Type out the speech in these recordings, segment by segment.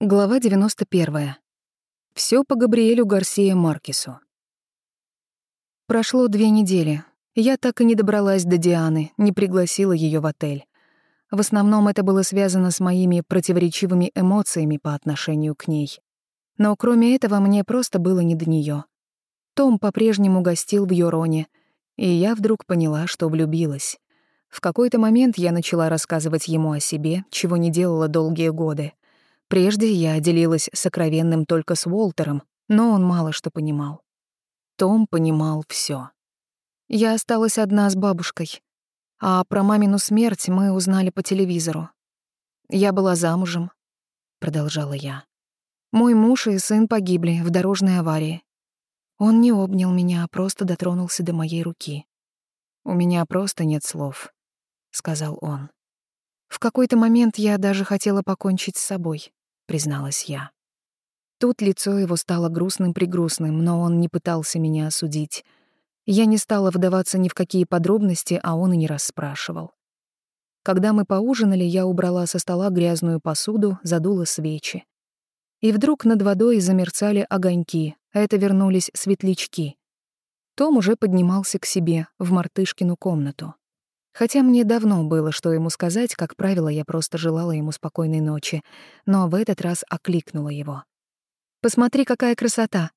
Глава 91. Всё по Габриэлю Гарсия Маркесу. Прошло две недели. Я так и не добралась до Дианы, не пригласила её в отель. В основном это было связано с моими противоречивыми эмоциями по отношению к ней. Но кроме этого мне просто было не до неё. Том по-прежнему гостил в Йороне, и я вдруг поняла, что влюбилась. В какой-то момент я начала рассказывать ему о себе, чего не делала долгие годы. Прежде я делилась сокровенным только с Уолтером, но он мало что понимал. Том понимал всё. Я осталась одна с бабушкой, а про мамину смерть мы узнали по телевизору. Я была замужем, продолжала я. Мой муж и сын погибли в дорожной аварии. Он не обнял меня, а просто дотронулся до моей руки. У меня просто нет слов, сказал он. В какой-то момент я даже хотела покончить с собой призналась я. Тут лицо его стало грустным-пригрустным, но он не пытался меня осудить. Я не стала вдаваться ни в какие подробности, а он и не расспрашивал. Когда мы поужинали, я убрала со стола грязную посуду, задула свечи. И вдруг над водой замерцали огоньки, а это вернулись светлячки. Том уже поднимался к себе, в мартышкину комнату. Хотя мне давно было, что ему сказать, как правило, я просто желала ему спокойной ночи, но в этот раз окликнула его. «Посмотри, какая красота!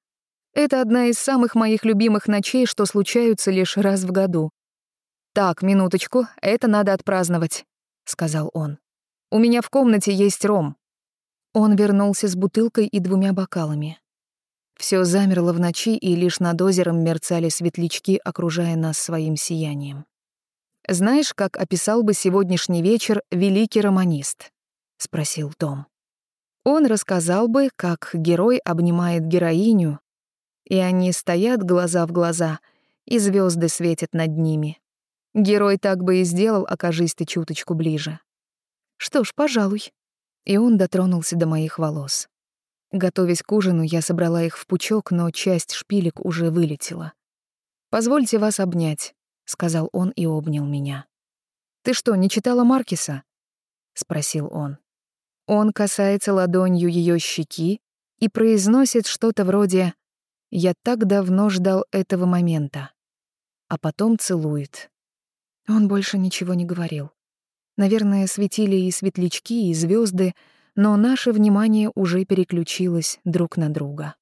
Это одна из самых моих любимых ночей, что случаются лишь раз в году. Так, минуточку, это надо отпраздновать», — сказал он. «У меня в комнате есть ром». Он вернулся с бутылкой и двумя бокалами. Все замерло в ночи, и лишь над озером мерцали светлячки, окружая нас своим сиянием. «Знаешь, как описал бы сегодняшний вечер великий романист?» — спросил Том. Он рассказал бы, как герой обнимает героиню, и они стоят глаза в глаза, и звезды светят над ними. Герой так бы и сделал, окажись ты чуточку ближе. Что ж, пожалуй. И он дотронулся до моих волос. Готовясь к ужину, я собрала их в пучок, но часть шпилек уже вылетела. «Позвольте вас обнять», сказал он и обнял меня. Ты что, не читала Маркиса? спросил он. Он касается ладонью ее щеки и произносит что-то вроде «Я так давно ждал этого момента», а потом целует. Он больше ничего не говорил. Наверное, светили и светлячки, и звезды, но наше внимание уже переключилось друг на друга.